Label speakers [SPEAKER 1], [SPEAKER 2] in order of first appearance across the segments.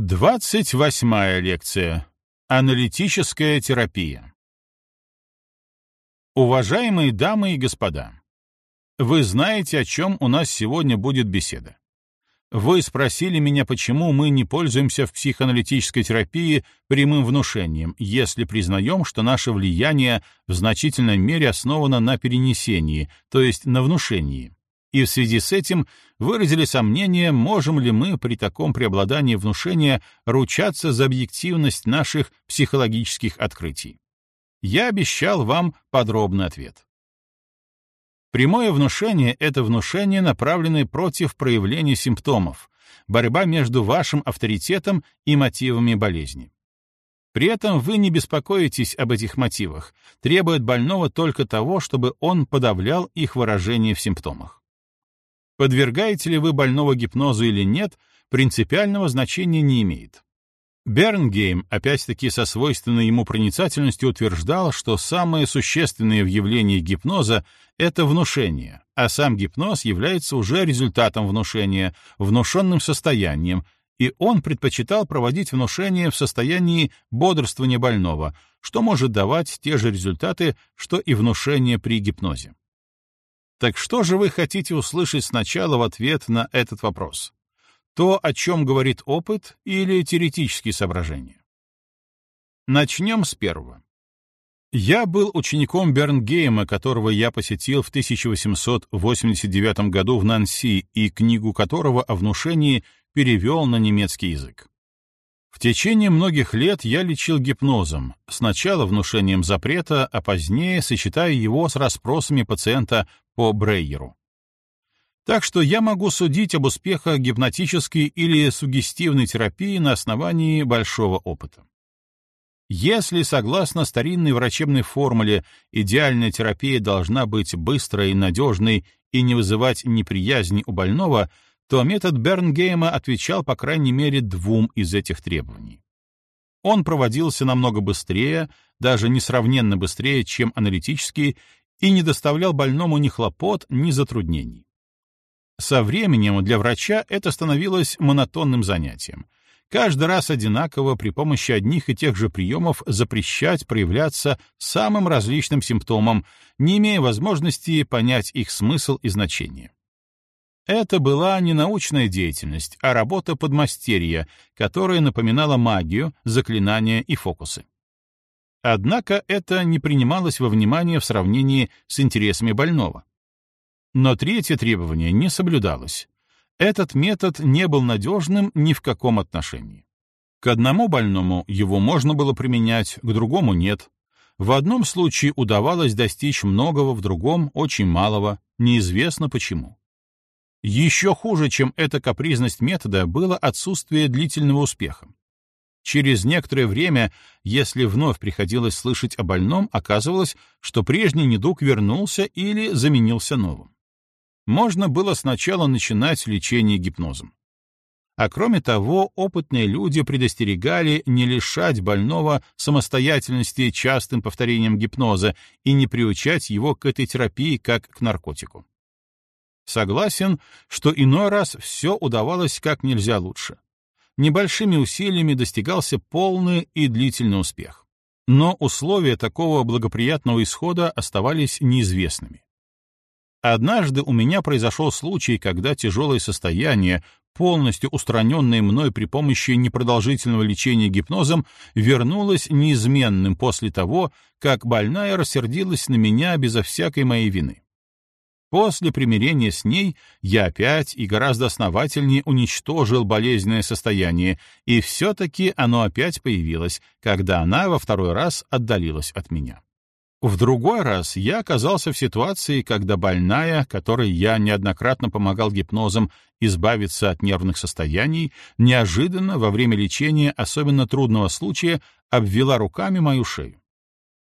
[SPEAKER 1] Двадцать восьмая лекция. Аналитическая терапия. Уважаемые дамы и господа, вы знаете, о чем у нас сегодня будет беседа. Вы спросили меня, почему мы не пользуемся в психоаналитической терапии прямым внушением, если признаем, что наше влияние в значительной мере основано на перенесении, то есть на внушении. И в связи с этим выразили сомнение, можем ли мы при таком преобладании внушения ручаться за объективность наших психологических открытий. Я обещал вам подробный ответ. Прямое внушение — это внушение, направленное против проявления симптомов, борьба между вашим авторитетом и мотивами болезни. При этом вы не беспокоитесь об этих мотивах, требует больного только того, чтобы он подавлял их выражение в симптомах. Подвергаете ли вы больного гипнозу или нет, принципиального значения не имеет. Бернгейм, опять-таки со свойственной ему проницательностью, утверждал, что самое существенное в явлении гипноза — это внушение, а сам гипноз является уже результатом внушения, внушенным состоянием, и он предпочитал проводить внушение в состоянии бодрствования больного, что может давать те же результаты, что и внушение при гипнозе. Так что же вы хотите услышать сначала в ответ на этот вопрос? То, о чем говорит опыт, или теоретические соображения? Начнем с первого. Я был учеником Бернгейма, которого я посетил в 1889 году в Нанси и книгу которого о внушении перевел на немецкий язык. В течение многих лет я лечил гипнозом, сначала внушением запрета, а позднее сочетая его с расспросами пациента по Брейеру. Так что я могу судить об успехах гипнотической или сугестивной терапии на основании большого опыта. Если, согласно старинной врачебной формуле, идеальная терапия должна быть быстрой, надежной и не вызывать неприязни у больного, то метод Бернгейма отвечал по крайней мере двум из этих требований. Он проводился намного быстрее, даже несравненно быстрее, чем аналитический, и не доставлял больному ни хлопот, ни затруднений. Со временем для врача это становилось монотонным занятием. Каждый раз одинаково при помощи одних и тех же приемов запрещать проявляться самым различным симптомам, не имея возможности понять их смысл и значение. Это была не научная деятельность, а работа подмастерья, которая напоминала магию, заклинания и фокусы. Однако это не принималось во внимание в сравнении с интересами больного. Но третье требование не соблюдалось. Этот метод не был надежным ни в каком отношении. К одному больному его можно было применять, к другому нет. В одном случае удавалось достичь многого, в другом — очень малого, неизвестно почему. Еще хуже, чем эта капризность метода, было отсутствие длительного успеха. Через некоторое время, если вновь приходилось слышать о больном, оказывалось, что прежний недуг вернулся или заменился новым. Можно было сначала начинать лечение гипнозом. А кроме того, опытные люди предостерегали не лишать больного самостоятельности частым повторением гипноза и не приучать его к этой терапии как к наркотику. Согласен, что иной раз все удавалось как нельзя лучше. Небольшими усилиями достигался полный и длительный успех. Но условия такого благоприятного исхода оставались неизвестными. Однажды у меня произошел случай, когда тяжелое состояние, полностью устраненное мной при помощи непродолжительного лечения гипнозом, вернулось неизменным после того, как больная рассердилась на меня безо всякой моей вины. После примирения с ней я опять и гораздо основательнее уничтожил болезненное состояние, и все-таки оно опять появилось, когда она во второй раз отдалилась от меня. В другой раз я оказался в ситуации, когда больная, которой я неоднократно помогал гипнозом избавиться от нервных состояний, неожиданно во время лечения особенно трудного случая обвела руками мою шею.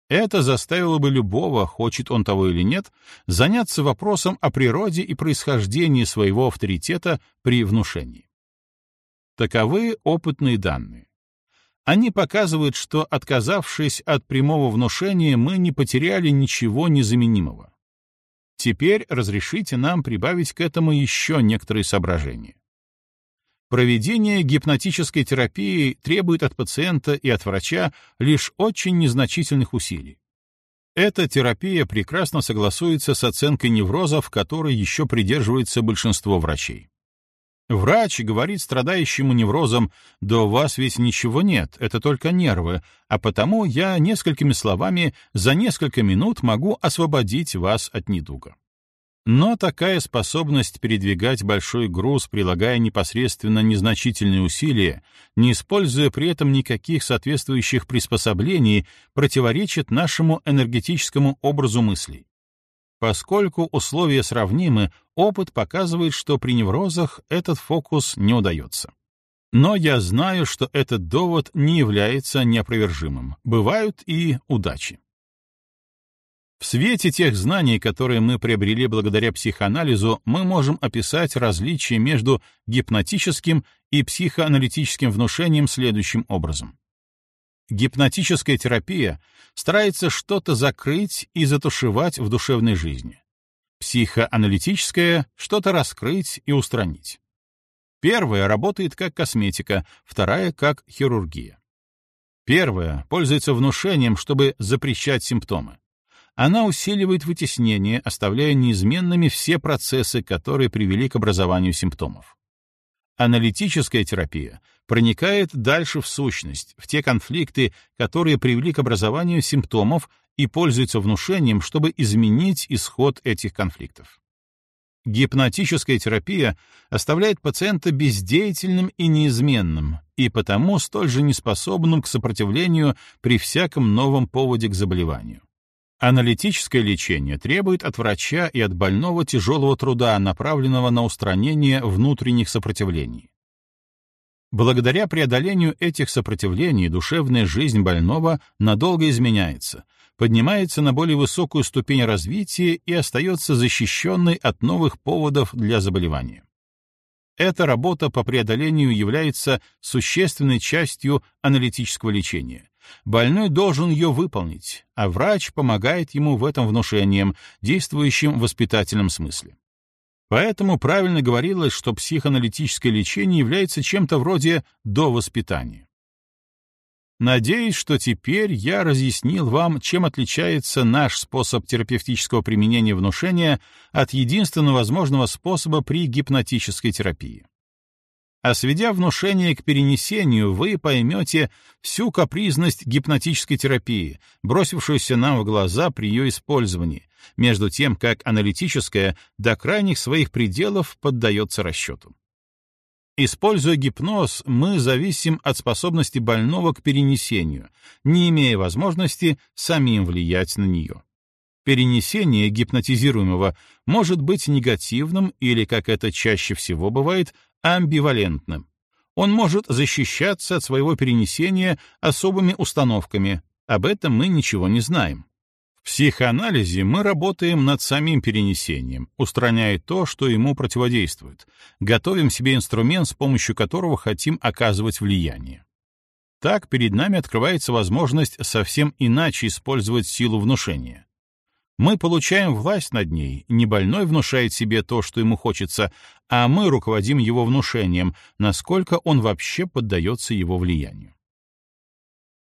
[SPEAKER 1] Это заставило бы любого, хочет он того или нет, заняться вопросом о природе и происхождении своего авторитета при внушении. Таковы опытные данные. Они показывают, что, отказавшись от прямого внушения, мы не потеряли ничего незаменимого. Теперь разрешите нам прибавить к этому еще некоторые соображения. Проведение гипнотической терапии требует от пациента и от врача лишь очень незначительных усилий. Эта терапия прекрасно согласуется с оценкой неврозов, которой еще придерживается большинство врачей. Врач говорит страдающему неврозом, «Да у вас ведь ничего нет, это только нервы, а потому я несколькими словами за несколько минут могу освободить вас от недуга». Но такая способность передвигать большой груз, прилагая непосредственно незначительные усилия, не используя при этом никаких соответствующих приспособлений, противоречит нашему энергетическому образу мыслей. Поскольку условия сравнимы, опыт показывает, что при неврозах этот фокус не удается. Но я знаю, что этот довод не является неопровержимым. Бывают и удачи. В свете тех знаний, которые мы приобрели благодаря психоанализу, мы можем описать различия между гипнотическим и психоаналитическим внушением следующим образом. Гипнотическая терапия старается что-то закрыть и затушевать в душевной жизни. Психоаналитическая — что-то раскрыть и устранить. Первая работает как косметика, вторая — как хирургия. Первая пользуется внушением, чтобы запрещать симптомы. Она усиливает вытеснение, оставляя неизменными все процессы, которые привели к образованию симптомов. Аналитическая терапия проникает дальше в сущность, в те конфликты, которые привели к образованию симптомов и пользуется внушением, чтобы изменить исход этих конфликтов. Гипнотическая терапия оставляет пациента бездеятельным и неизменным, и потому столь же неспособным к сопротивлению при всяком новом поводе к заболеванию. Аналитическое лечение требует от врача и от больного тяжелого труда, направленного на устранение внутренних сопротивлений. Благодаря преодолению этих сопротивлений душевная жизнь больного надолго изменяется, поднимается на более высокую ступень развития и остается защищенной от новых поводов для заболевания. Эта работа по преодолению является существенной частью аналитического лечения, Больной должен ее выполнить, а врач помогает ему в этом внушением, действующим в воспитательном смысле. Поэтому правильно говорилось, что психоаналитическое лечение является чем-то вроде довоспитания. Надеюсь, что теперь я разъяснил вам, чем отличается наш способ терапевтического применения внушения от единственного возможного способа при гипнотической терапии. А сведя внушение к перенесению, вы поймете всю капризность гипнотической терапии, бросившуюся нам в глаза при ее использовании, между тем, как аналитическая до крайних своих пределов поддается расчету. Используя гипноз, мы зависим от способности больного к перенесению, не имея возможности самим влиять на нее. Перенесение гипнотизируемого может быть негативным или, как это чаще всего бывает, амбивалентным. Он может защищаться от своего перенесения особыми установками. Об этом мы ничего не знаем. В психоанализе мы работаем над самим перенесением, устраняя то, что ему противодействует, готовим себе инструмент, с помощью которого хотим оказывать влияние. Так перед нами открывается возможность совсем иначе использовать силу внушения. Мы получаем власть над ней, не больной внушает себе то, что ему хочется, а мы руководим его внушением, насколько он вообще поддается его влиянию.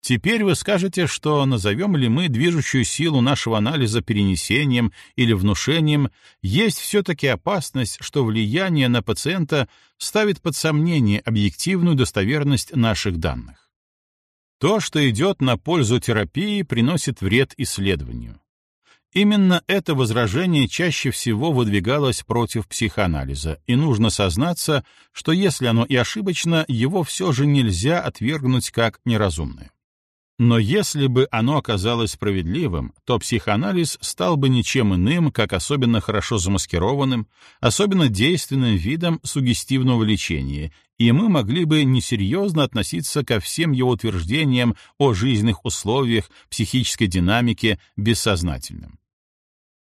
[SPEAKER 1] Теперь вы скажете, что назовем ли мы движущую силу нашего анализа перенесением или внушением, есть все-таки опасность, что влияние на пациента ставит под сомнение объективную достоверность наших данных. То, что идет на пользу терапии, приносит вред исследованию. Именно это возражение чаще всего выдвигалось против психоанализа, и нужно сознаться, что если оно и ошибочно, его все же нельзя отвергнуть как неразумное. Но если бы оно оказалось справедливым, то психоанализ стал бы ничем иным, как особенно хорошо замаскированным, особенно действенным видом сугестивного лечения, и мы могли бы несерьезно относиться ко всем его утверждениям о жизненных условиях, психической динамике, бессознательным.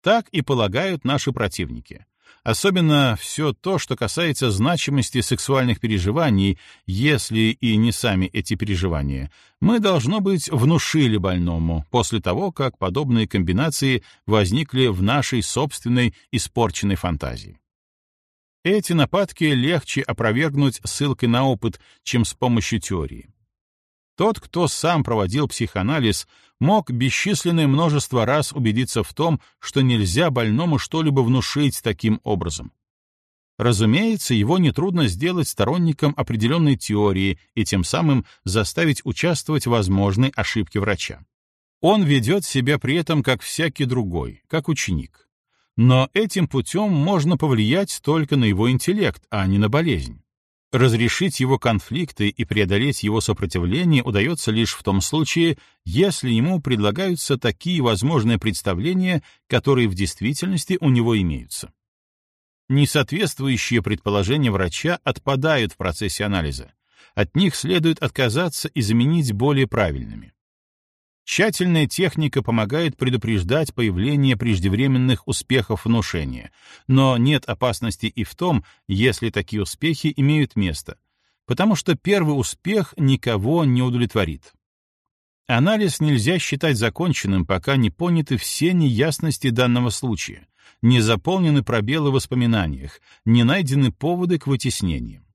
[SPEAKER 1] Так и полагают наши противники. Особенно все то, что касается значимости сексуальных переживаний, если и не сами эти переживания, мы, должно быть, внушили больному после того, как подобные комбинации возникли в нашей собственной испорченной фантазии. Эти нападки легче опровергнуть ссылкой на опыт, чем с помощью теории. Тот, кто сам проводил психоанализ, мог бесчисленное множество раз убедиться в том, что нельзя больному что-либо внушить таким образом. Разумеется, его нетрудно сделать сторонником определенной теории и тем самым заставить участвовать в возможной ошибке врача. Он ведет себя при этом как всякий другой, как ученик. Но этим путем можно повлиять только на его интеллект, а не на болезнь. Разрешить его конфликты и преодолеть его сопротивление удается лишь в том случае, если ему предлагаются такие возможные представления, которые в действительности у него имеются. Несоответствующие предположения врача отпадают в процессе анализа. От них следует отказаться и заменить более правильными. Тщательная техника помогает предупреждать появление преждевременных успехов внушения, но нет опасности и в том, если такие успехи имеют место, потому что первый успех никого не удовлетворит. Анализ нельзя считать законченным, пока не поняты все неясности данного случая, не заполнены пробелы в воспоминаниях, не найдены поводы к вытеснениям.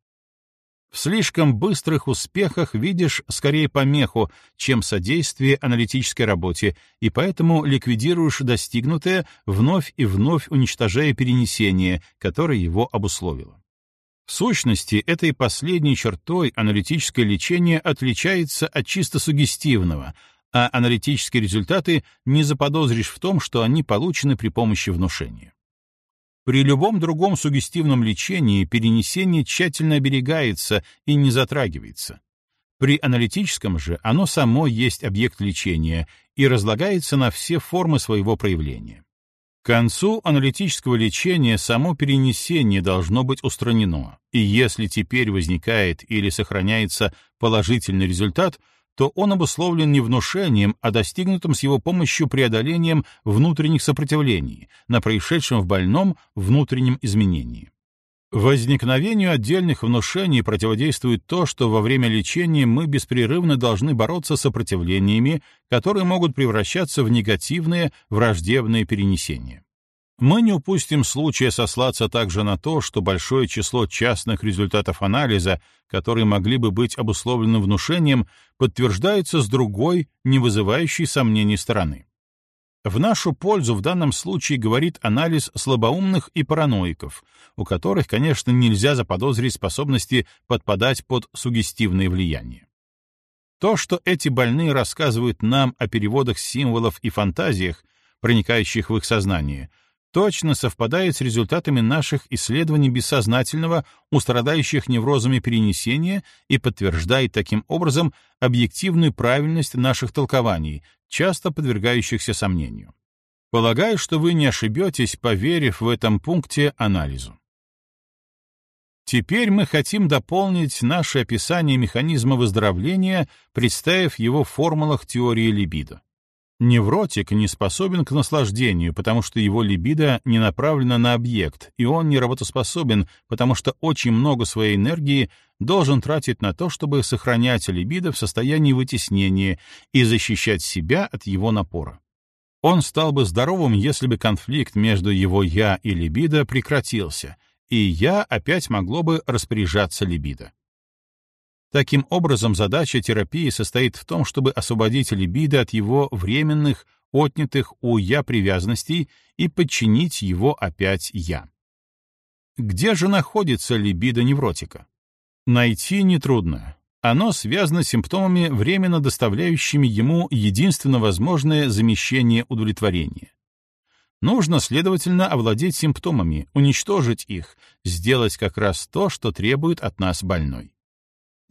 [SPEAKER 1] В слишком быстрых успехах видишь скорее помеху, чем содействие аналитической работе, и поэтому ликвидируешь достигнутое, вновь и вновь уничтожая перенесение, которое его обусловило. В сущности, этой последней чертой аналитическое лечение отличается от чисто сугестивного, а аналитические результаты не заподозришь в том, что они получены при помощи внушения. При любом другом сугестивном лечении перенесение тщательно оберегается и не затрагивается. При аналитическом же оно само есть объект лечения и разлагается на все формы своего проявления. К концу аналитического лечения само перенесение должно быть устранено, и если теперь возникает или сохраняется положительный результат, то он обусловлен не внушением, а достигнутым с его помощью преодолением внутренних сопротивлений, на происшедшем в больном внутреннем изменении. Возникновению отдельных внушений противодействует то, что во время лечения мы беспрерывно должны бороться с сопротивлениями, которые могут превращаться в негативные, враждебные перенесения. Мы не упустим случая сослаться также на то, что большое число частных результатов анализа, которые могли бы быть обусловлены внушением, подтверждается с другой, не вызывающей сомнений стороны. В нашу пользу в данном случае говорит анализ слабоумных и параноиков, у которых, конечно, нельзя заподозрить способности подпадать под сугестивные влияния. То, что эти больные рассказывают нам о переводах символов и фантазиях, проникающих в их сознание, точно совпадает с результатами наших исследований бессознательного у страдающих неврозами перенесения и подтверждает таким образом объективную правильность наших толкований, часто подвергающихся сомнению. Полагаю, что вы не ошибетесь, поверив в этом пункте анализу. Теперь мы хотим дополнить наше описание механизма выздоровления, представив его в формулах теории либидо. Невротик не способен к наслаждению, потому что его либидо не направлено на объект, и он не работоспособен, потому что очень много своей энергии должен тратить на то, чтобы сохранять либидо в состоянии вытеснения и защищать себя от его напора. Он стал бы здоровым, если бы конфликт между его «я» и либидо прекратился, и «я» опять могло бы распоряжаться либидо. Таким образом, задача терапии состоит в том, чтобы освободить либидо от его временных, отнятых у «я» привязанностей и подчинить его опять «я». Где же находится либидо невротика? Найти нетрудно. Оно связано с симптомами, временно доставляющими ему единственно возможное замещение удовлетворения. Нужно, следовательно, овладеть симптомами, уничтожить их, сделать как раз то, что требует от нас больной.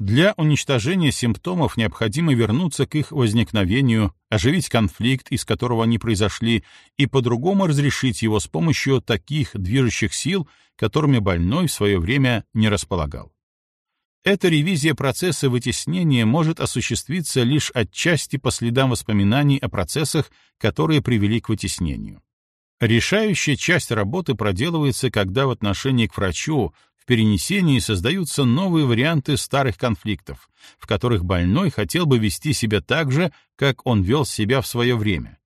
[SPEAKER 1] Для уничтожения симптомов необходимо вернуться к их возникновению, оживить конфликт, из которого они произошли, и по-другому разрешить его с помощью таких движущих сил, которыми больной в свое время не располагал. Эта ревизия процесса вытеснения может осуществиться лишь отчасти по следам воспоминаний о процессах, которые привели к вытеснению. Решающая часть работы проделывается, когда в отношении к врачу перенесении создаются новые варианты старых конфликтов, в которых больной хотел бы вести себя так же, как он вел себя в свое время.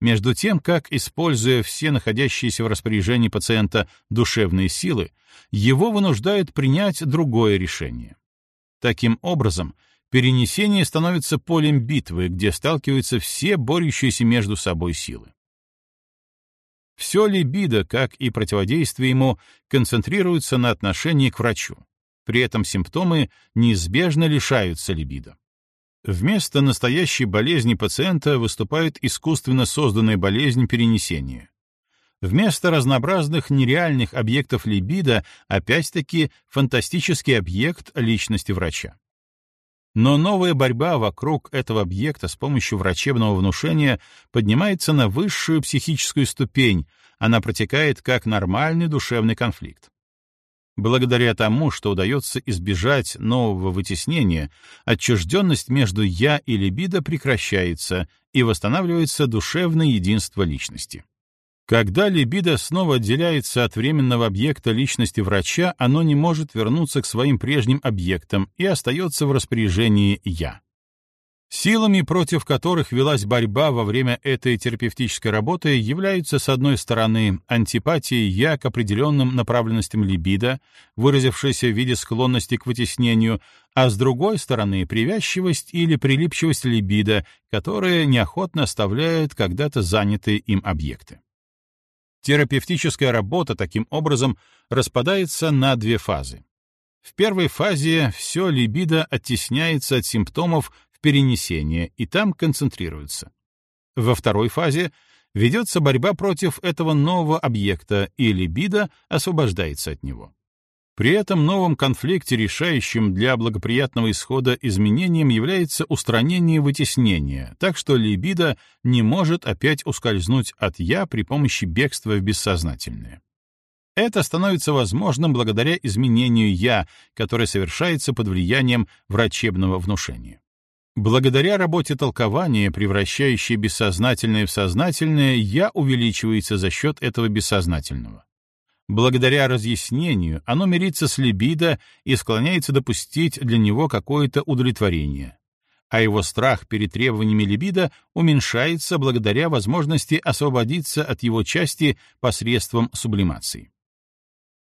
[SPEAKER 1] Между тем, как, используя все находящиеся в распоряжении пациента душевные силы, его вынуждают принять другое решение. Таким образом, перенесение становится полем битвы, где сталкиваются все борющиеся между собой силы. Все либидо, как и противодействие ему, концентрируется на отношении к врачу. При этом симптомы неизбежно лишаются либидо. Вместо настоящей болезни пациента выступает искусственно созданная болезнь перенесения. Вместо разнообразных нереальных объектов либидо опять-таки фантастический объект личности врача. Но новая борьба вокруг этого объекта с помощью врачебного внушения поднимается на высшую психическую ступень, она протекает как нормальный душевный конфликт. Благодаря тому, что удается избежать нового вытеснения, отчужденность между «я» и либидо прекращается и восстанавливается душевное единство личности. Когда либидо снова отделяется от временного объекта личности врача, оно не может вернуться к своим прежним объектам и остается в распоряжении «я». Силами, против которых велась борьба во время этой терапевтической работы, являются, с одной стороны, антипатия «я» к определенным направленностям либидо, выразившаяся в виде склонности к вытеснению, а с другой стороны, привязчивость или прилипчивость либидо, которая неохотно оставляет когда-то занятые им объекты. Терапевтическая работа таким образом распадается на две фазы. В первой фазе все либидо оттесняется от симптомов перенесение и там концентрируются. Во второй фазе ведется борьба против этого нового объекта, и либидо освобождается от него. При этом новом конфликте, решающим для благоприятного исхода изменением, является устранение вытеснения, так что либидо не может опять ускользнуть от «я» при помощи бегства в бессознательное. Это становится возможным благодаря изменению «я», которое совершается под влиянием врачебного внушения. Благодаря работе толкования, превращающей бессознательное в сознательное, я увеличивается за счет этого бессознательного. Благодаря разъяснению оно мирится с либидо и склоняется допустить для него какое-то удовлетворение. А его страх перед требованиями либидо уменьшается благодаря возможности освободиться от его части посредством сублимации.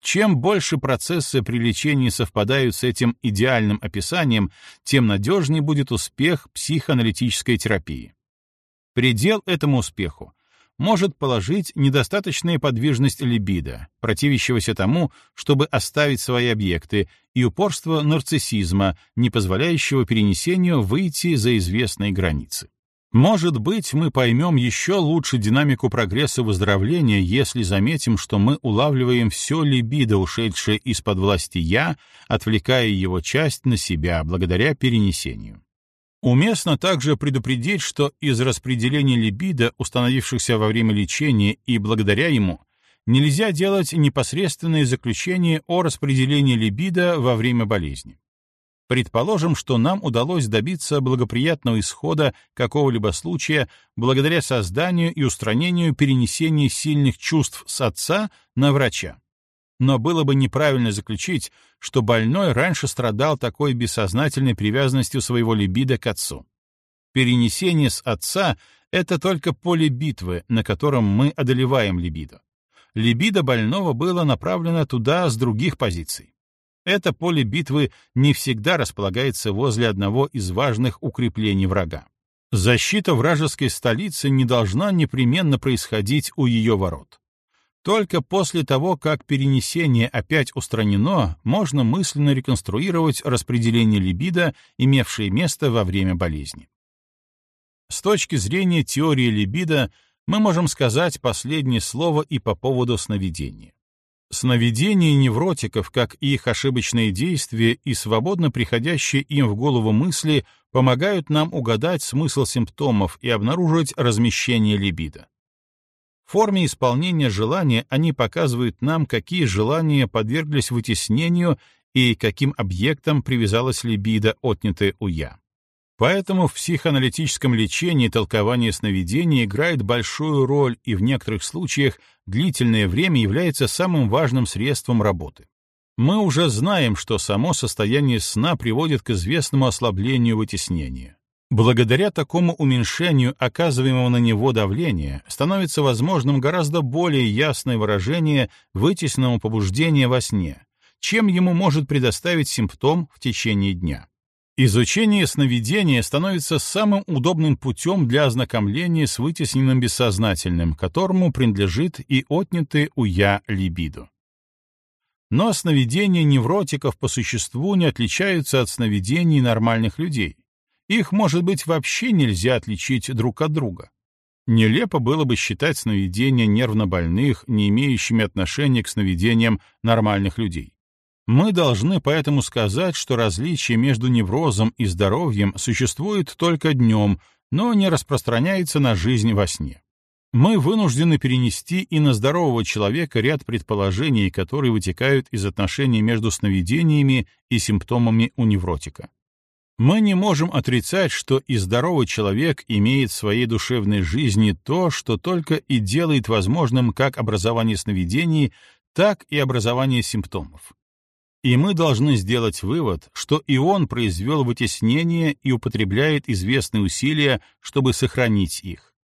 [SPEAKER 1] Чем больше процессы при лечении совпадают с этим идеальным описанием, тем надежнее будет успех психоаналитической терапии. Предел этому успеху может положить недостаточная подвижность либидо, противящегося тому, чтобы оставить свои объекты, и упорство нарциссизма, не позволяющего перенесению выйти за известные границы. Может быть, мы поймем еще лучше динамику прогресса выздоровления, если заметим, что мы улавливаем все либидо, ушедшее из-под власти «я», отвлекая его часть на себя благодаря перенесению. Уместно также предупредить, что из распределения либидо, установившихся во время лечения и благодаря ему, нельзя делать непосредственные заключения о распределении либидо во время болезни. Предположим, что нам удалось добиться благоприятного исхода какого-либо случая благодаря созданию и устранению перенесения сильных чувств с отца на врача. Но было бы неправильно заключить, что больной раньше страдал такой бессознательной привязанностью своего либидо к отцу. Перенесение с отца — это только поле битвы, на котором мы одолеваем либидо. Либидо больного было направлено туда с других позиций. Это поле битвы не всегда располагается возле одного из важных укреплений врага. Защита вражеской столицы не должна непременно происходить у ее ворот. Только после того, как перенесение опять устранено, можно мысленно реконструировать распределение либидо, имевшее место во время болезни. С точки зрения теории либидо мы можем сказать последнее слово и по поводу сновидения. Сновидения невротиков, как и их ошибочные действия и свободно приходящие им в голову мысли, помогают нам угадать смысл симптомов и обнаружить размещение либидо. Форме исполнения желания они показывают нам, какие желания подверглись вытеснению и каким объектам привязалась либидо, отнятая у «я». Поэтому в психоаналитическом лечении толкование сновидений играет большую роль и в некоторых случаях длительное время является самым важным средством работы. Мы уже знаем, что само состояние сна приводит к известному ослаблению вытеснения. Благодаря такому уменьшению оказываемого на него давления становится возможным гораздо более ясное выражение вытесненного побуждения во сне, чем ему может предоставить симптом в течение дня. Изучение сновидения становится самым удобным путем для ознакомления с вытесненным бессознательным, которому принадлежит и отнятый у «я» либидо. Но сновидения невротиков по существу не отличаются от сновидений нормальных людей. Их, может быть, вообще нельзя отличить друг от друга. Нелепо было бы считать сновидения нервнобольных, не имеющими отношения к сновидениям нормальных людей. Мы должны поэтому сказать, что различие между неврозом и здоровьем существует только днем, но не распространяется на жизнь во сне. Мы вынуждены перенести и на здорового человека ряд предположений, которые вытекают из отношений между сновидениями и симптомами у невротика. Мы не можем отрицать, что и здоровый человек имеет в своей душевной жизни то, что только и делает возможным как образование сновидений, так и образование симптомов. И мы должны сделать вывод, что и он произвел вытеснение и употребляет известные усилия, чтобы сохранить их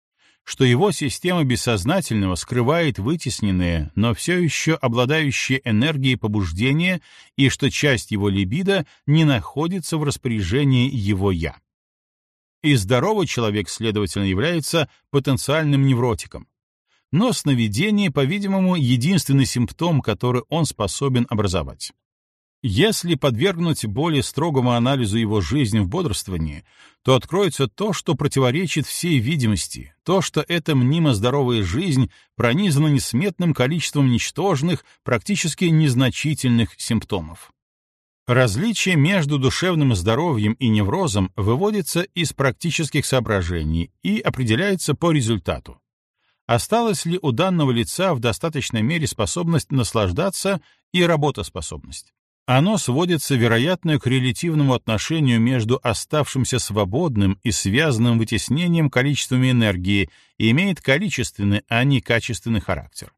[SPEAKER 1] что его система бессознательного скрывает вытесненные, но все еще обладающие энергией побуждения и что часть его либидо не находится в распоряжении его «я». И здоровый человек, следовательно, является потенциальным невротиком. Но сновидение, по-видимому, единственный симптом, который он способен образовать. Если подвергнуть более строгому анализу его жизни в бодрствовании, то откроется то, что противоречит всей видимости, то, что эта мнимо здоровая жизнь пронизана несметным количеством ничтожных, практически незначительных симптомов. Различие между душевным здоровьем и неврозом выводится из практических соображений и определяется по результату. Осталась ли у данного лица в достаточной мере способность наслаждаться и работоспособность? Оно сводится, вероятно, к релятивному отношению между оставшимся свободным и связанным вытеснением количествами энергии и имеет количественный, а не качественный характер.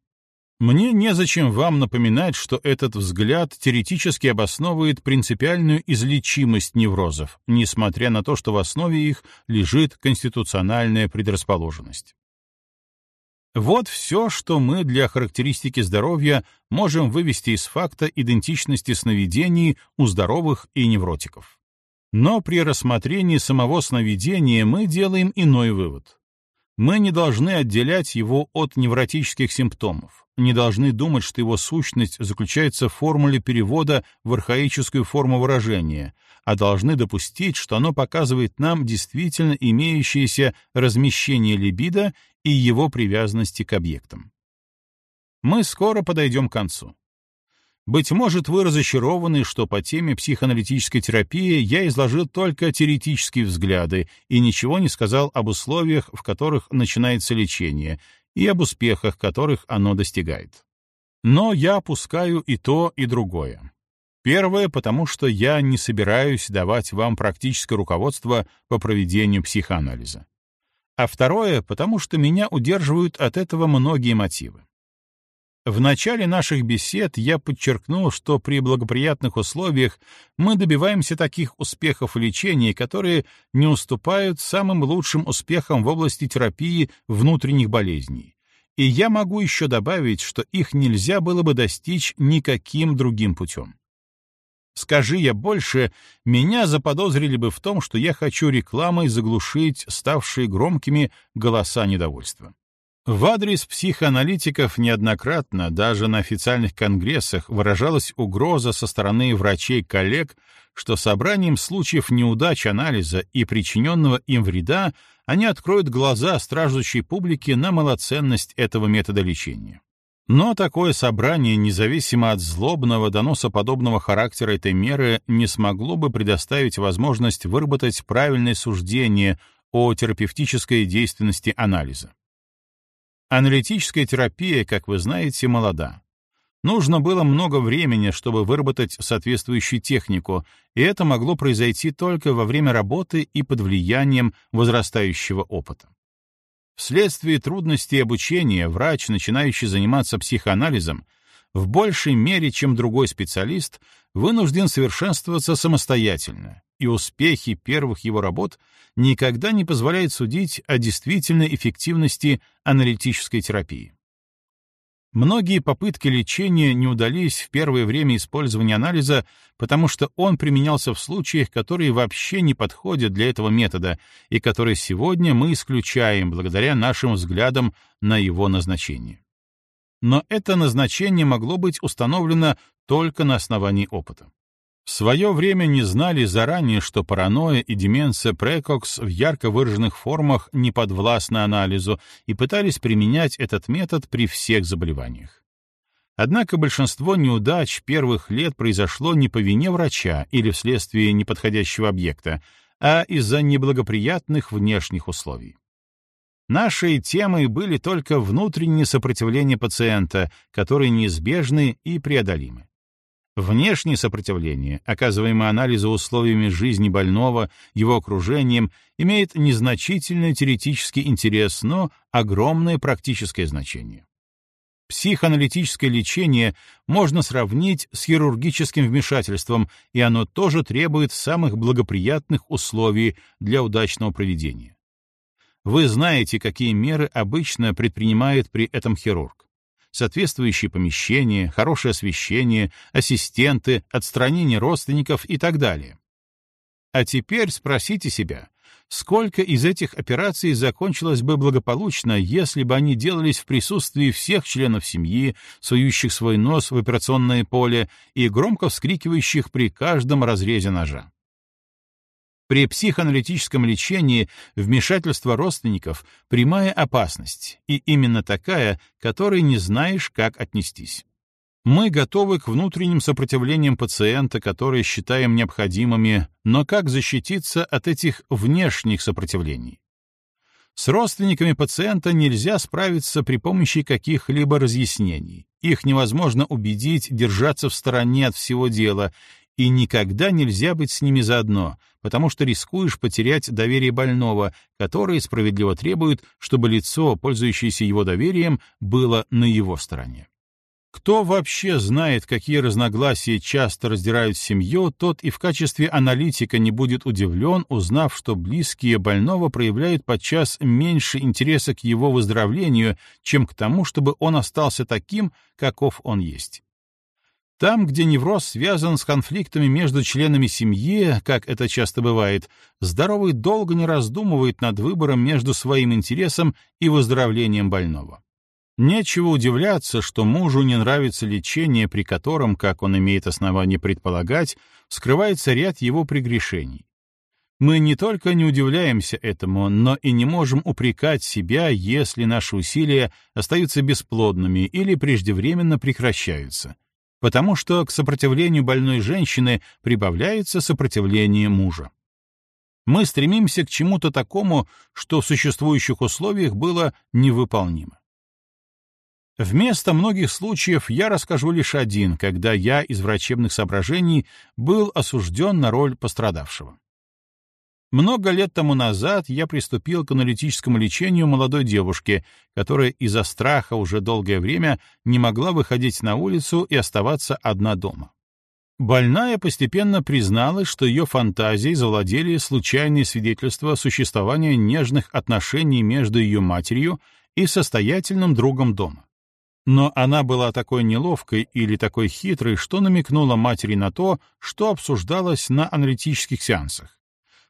[SPEAKER 1] Мне незачем вам напоминать, что этот взгляд теоретически обосновывает принципиальную излечимость неврозов, несмотря на то, что в основе их лежит конституциональная предрасположенность. Вот все, что мы для характеристики здоровья можем вывести из факта идентичности сновидений у здоровых и невротиков. Но при рассмотрении самого сновидения мы делаем иной вывод. Мы не должны отделять его от невротических симптомов, не должны думать, что его сущность заключается в формуле перевода в архаическую форму выражения, а должны допустить, что оно показывает нам действительно имеющееся размещение либидо и его привязанности к объектам. Мы скоро подойдем к концу. Быть может, вы разочарованы, что по теме психоаналитической терапии я изложил только теоретические взгляды и ничего не сказал об условиях, в которых начинается лечение, и об успехах, которых оно достигает. Но я опускаю и то, и другое. Первое, потому что я не собираюсь давать вам практическое руководство по проведению психоанализа. А второе, потому что меня удерживают от этого многие мотивы. В начале наших бесед я подчеркнул, что при благоприятных условиях мы добиваемся таких успехов в лечении, которые не уступают самым лучшим успехам в области терапии внутренних болезней. И я могу еще добавить, что их нельзя было бы достичь никаким другим путем. Скажи я больше, меня заподозрили бы в том, что я хочу рекламой заглушить ставшие громкими голоса недовольства. В адрес психоаналитиков неоднократно, даже на официальных конгрессах, выражалась угроза со стороны врачей-коллег, что собранием случаев неудач анализа и причиненного им вреда они откроют глаза страждущей публики на малоценность этого метода лечения. Но такое собрание, независимо от злобного доносоподобного характера этой меры, не смогло бы предоставить возможность выработать правильное суждение о терапевтической действенности анализа. Аналитическая терапия, как вы знаете, молода. Нужно было много времени, чтобы выработать соответствующую технику, и это могло произойти только во время работы и под влиянием возрастающего опыта. Вследствие трудностей обучения врач, начинающий заниматься психоанализом, в большей мере, чем другой специалист, вынужден совершенствоваться самостоятельно, и успехи первых его работ никогда не позволяют судить о действительной эффективности аналитической терапии. Многие попытки лечения не удались в первое время использования анализа, потому что он применялся в случаях, которые вообще не подходят для этого метода и которые сегодня мы исключаем благодаря нашим взглядам на его назначение. Но это назначение могло быть установлено только на основании опыта. В свое время не знали заранее, что паранойя и деменция прекокс в ярко выраженных формах не подвластны анализу и пытались применять этот метод при всех заболеваниях. Однако большинство неудач первых лет произошло не по вине врача или вследствие неподходящего объекта, а из-за неблагоприятных внешних условий. Нашей темой были только внутренние сопротивления пациента, которые неизбежны и преодолимы. Внешнее сопротивление, оказываемое анализу условиями жизни больного, его окружением, имеет незначительный теоретический интерес, но огромное практическое значение. Психоаналитическое лечение можно сравнить с хирургическим вмешательством, и оно тоже требует самых благоприятных условий для удачного проведения. Вы знаете, какие меры обычно предпринимает при этом хирург соответствующие помещения, хорошее освещение, ассистенты, отстранение родственников и так далее. А теперь спросите себя, сколько из этих операций закончилось бы благополучно, если бы они делались в присутствии всех членов семьи, сующих свой нос в операционное поле и громко вскрикивающих при каждом разрезе ножа. При психоаналитическом лечении вмешательство родственников — прямая опасность, и именно такая, которой не знаешь, как отнестись. Мы готовы к внутренним сопротивлениям пациента, которые считаем необходимыми, но как защититься от этих внешних сопротивлений? С родственниками пациента нельзя справиться при помощи каких-либо разъяснений. Их невозможно убедить держаться в стороне от всего дела, и никогда нельзя быть с ними заодно, потому что рискуешь потерять доверие больного, которое справедливо требует, чтобы лицо, пользующееся его доверием, было на его стороне. Кто вообще знает, какие разногласия часто раздирают семью, тот и в качестве аналитика не будет удивлен, узнав, что близкие больного проявляют подчас меньше интереса к его выздоровлению, чем к тому, чтобы он остался таким, каков он есть. Там, где невроз связан с конфликтами между членами семьи, как это часто бывает, здоровый долго не раздумывает над выбором между своим интересом и выздоровлением больного. Нечего удивляться, что мужу не нравится лечение, при котором, как он имеет основание предполагать, скрывается ряд его прегрешений. Мы не только не удивляемся этому, но и не можем упрекать себя, если наши усилия остаются бесплодными или преждевременно прекращаются потому что к сопротивлению больной женщины прибавляется сопротивление мужа. Мы стремимся к чему-то такому, что в существующих условиях было невыполнимо. Вместо многих случаев я расскажу лишь один, когда я из врачебных соображений был осужден на роль пострадавшего. Много лет тому назад я приступил к аналитическому лечению молодой девушки, которая из-за страха уже долгое время не могла выходить на улицу и оставаться одна дома. Больная постепенно призналась, что ее фантазией завладели случайные свидетельства существования нежных отношений между ее матерью и состоятельным другом дома. Но она была такой неловкой или такой хитрой, что намекнула матери на то, что обсуждалось на аналитических сеансах.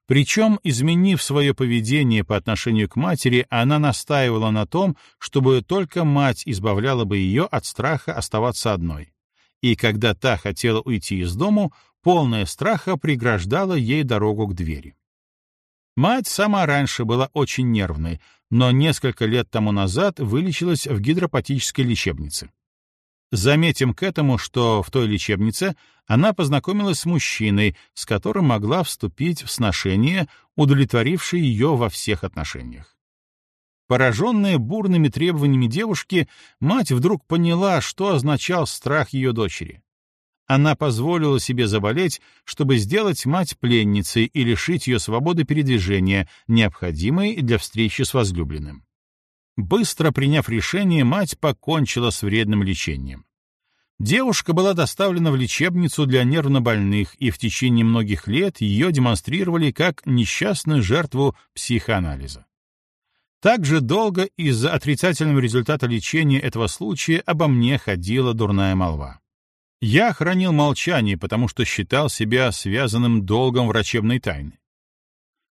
[SPEAKER 1] Причем, изменив свое поведение по отношению к матери, она настаивала на том, чтобы только мать избавляла бы ее от страха оставаться одной. И когда та хотела уйти из дому, полная страха преграждала ей дорогу к двери. Мать сама раньше была очень нервной, но несколько лет тому назад вылечилась в гидропатической лечебнице. Заметим к этому, что в той лечебнице она познакомилась с мужчиной, с которым могла вступить в сношение, удовлетворившее ее во всех отношениях. Пораженная бурными требованиями девушки, мать вдруг поняла, что означал страх ее дочери. Она позволила себе заболеть, чтобы сделать мать пленницей и лишить ее свободы передвижения, необходимой для встречи с возлюбленным. Быстро приняв решение, мать покончила с вредным лечением. Девушка была доставлена в лечебницу для нервнобольных, и в течение многих лет ее демонстрировали как несчастную жертву психоанализа. Также долго из-за отрицательного результата лечения этого случая обо мне ходила дурная молва. Я хранил молчание, потому что считал себя связанным долгом врачебной тайны.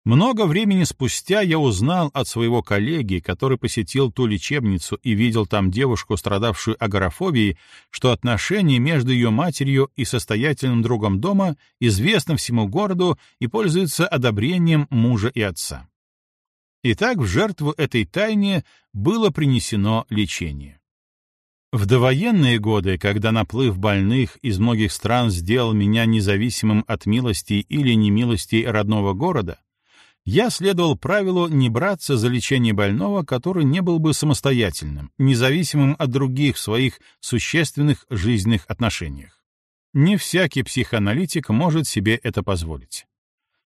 [SPEAKER 1] Много времени спустя я узнал от своего коллеги, который посетил ту лечебницу и видел там девушку, страдавшую агорафобией, что отношения между ее матерью и состоятельным другом дома известны всему городу и пользуются одобрением мужа и отца. Итак, в жертву этой тайне было принесено лечение. В довоенные годы, когда наплыв больных из многих стран сделал меня независимым от милости или немилости родного города, я следовал правилу не браться за лечение больного, который не был бы самостоятельным, независимым от других в своих существенных жизненных отношениях. Не всякий психоаналитик может себе это позволить.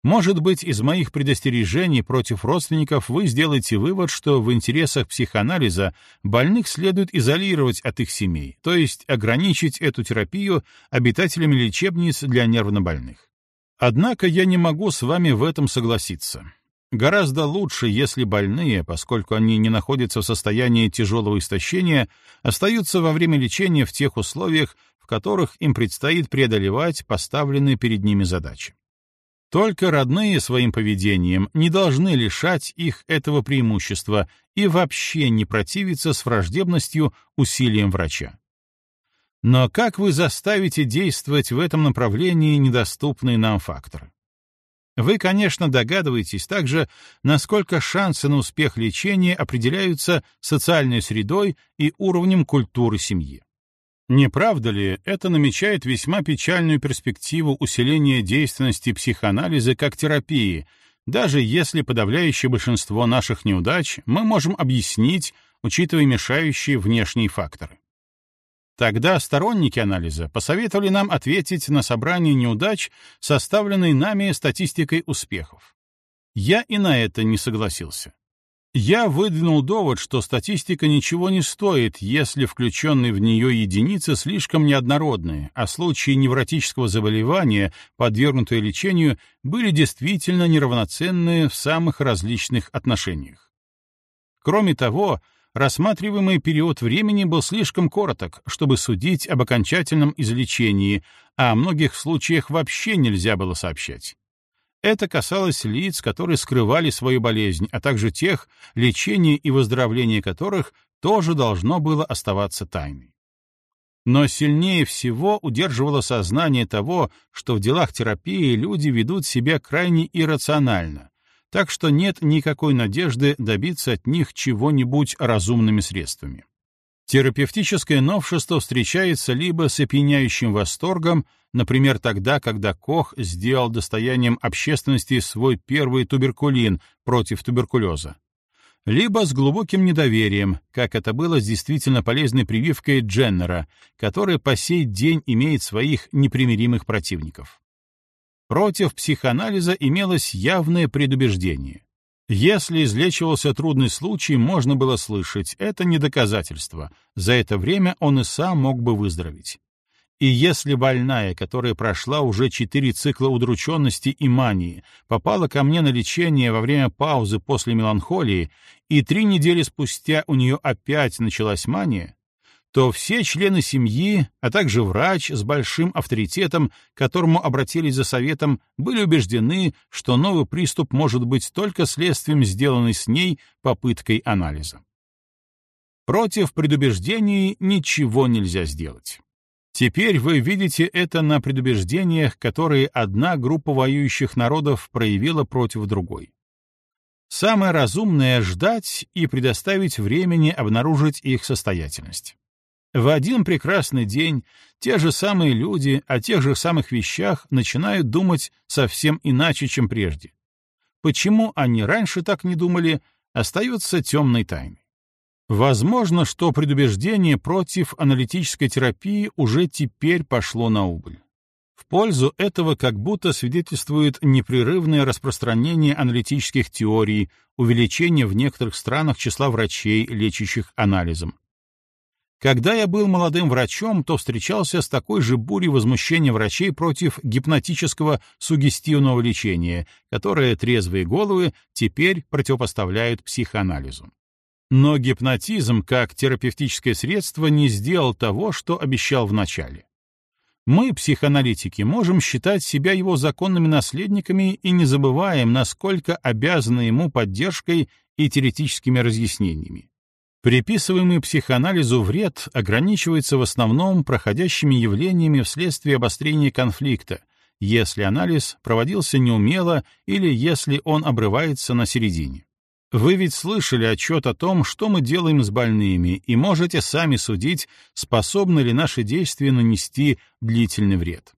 [SPEAKER 1] Может быть, из моих предостережений против родственников вы сделаете вывод, что в интересах психоанализа больных следует изолировать от их семей, то есть ограничить эту терапию обитателями лечебниц для нервнобольных. Однако я не могу с вами в этом согласиться. Гораздо лучше, если больные, поскольку они не находятся в состоянии тяжелого истощения, остаются во время лечения в тех условиях, в которых им предстоит преодолевать поставленные перед ними задачи. Только родные своим поведением не должны лишать их этого преимущества и вообще не противиться с враждебностью усилиям врача. Но как вы заставите действовать в этом направлении недоступные нам факторы? Вы, конечно, догадываетесь также, насколько шансы на успех лечения определяются социальной средой и уровнем культуры семьи. Не правда ли, это намечает весьма печальную перспективу усиления действенности психоанализа как терапии, даже если подавляющее большинство наших неудач мы можем объяснить, учитывая мешающие внешние факторы? Тогда сторонники анализа посоветовали нам ответить на собрание неудач, составленной нами статистикой успехов. Я и на это не согласился. Я выдвинул довод, что статистика ничего не стоит, если включенные в нее единицы слишком неоднородные, а случаи невротического заболевания, подвергнутые лечению, были действительно неравноценные в самых различных отношениях. Кроме того, рассматриваемый период времени был слишком короток, чтобы судить об окончательном излечении, а о многих случаях вообще нельзя было сообщать. Это касалось лиц, которые скрывали свою болезнь, а также тех, лечение и выздоровление которых тоже должно было оставаться тайной. Но сильнее всего удерживало сознание того, что в делах терапии люди ведут себя крайне иррационально, так что нет никакой надежды добиться от них чего-нибудь разумными средствами. Терапевтическое новшество встречается либо с опьяняющим восторгом, например, тогда, когда Кох сделал достоянием общественности свой первый туберкулин против туберкулеза, либо с глубоким недоверием, как это было с действительно полезной прививкой Дженнера, которая по сей день имеет своих непримиримых противников. Против психоанализа имелось явное предубеждение. Если излечивался трудный случай, можно было слышать, это не доказательство, за это время он и сам мог бы выздороветь. И если больная, которая прошла уже четыре цикла удрученности и мании, попала ко мне на лечение во время паузы после меланхолии, и три недели спустя у нее опять началась мания, то все члены семьи, а также врач с большим авторитетом, к которому обратились за советом, были убеждены, что новый приступ может быть только следствием сделанной с ней попыткой анализа. Против предубеждений ничего нельзя сделать. Теперь вы видите это на предубеждениях, которые одна группа воюющих народов проявила против другой. Самое разумное — ждать и предоставить времени обнаружить их состоятельность. В один прекрасный день те же самые люди о тех же самых вещах начинают думать совсем иначе, чем прежде. Почему они раньше так не думали, остается темной тайной. Возможно, что предубеждение против аналитической терапии уже теперь пошло на убыль. В пользу этого как будто свидетельствует непрерывное распространение аналитических теорий, увеличение в некоторых странах числа врачей, лечащих анализом, Когда я был молодым врачом, то встречался с такой же бурей возмущения врачей против гипнотического сугестивного лечения, которое трезвые головы теперь противопоставляют психоанализу. Но гипнотизм как терапевтическое средство не сделал того, что обещал вначале. Мы, психоаналитики, можем считать себя его законными наследниками и не забываем, насколько обязаны ему поддержкой и теоретическими разъяснениями. Приписываемый психоанализу вред ограничивается в основном проходящими явлениями вследствие обострения конфликта, если анализ проводился неумело или если он обрывается на середине. Вы ведь слышали отчет о том, что мы делаем с больными, и можете сами судить, способны ли наши действия нанести длительный вред.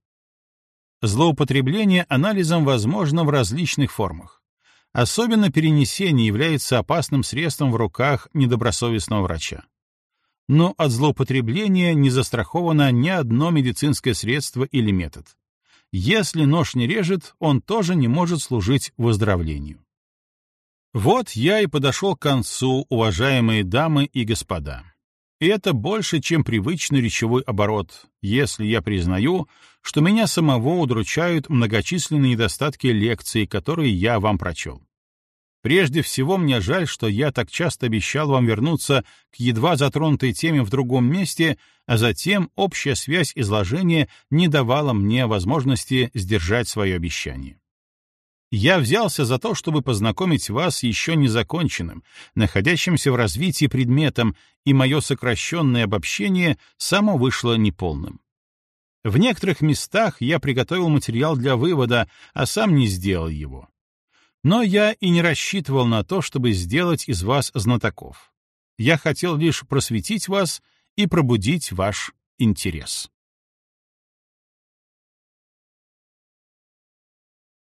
[SPEAKER 1] Злоупотребление анализом возможно в различных формах. Особенно перенесение является опасным средством в руках недобросовестного врача. Но от злоупотребления не застраховано ни одно медицинское средство или метод. Если нож не режет, он тоже не может служить выздоровлению. Вот я и подошел к концу, уважаемые дамы и господа. И это больше, чем привычный речевой оборот, если я признаю, что меня самого удручают многочисленные недостатки лекции, которые я вам прочел. Прежде всего, мне жаль, что я так часто обещал вам вернуться к едва затронутой теме в другом месте, а затем общая связь изложения не давала мне возможности сдержать свое обещание. Я взялся за то, чтобы познакомить вас еще незаконченным, находящимся в развитии предметом, и мое сокращенное обобщение само вышло неполным. В некоторых местах я приготовил материал для вывода, а сам не сделал его. Но я и не рассчитывал на то, чтобы сделать из вас знатоков. Я хотел лишь просветить вас и пробудить ваш интерес.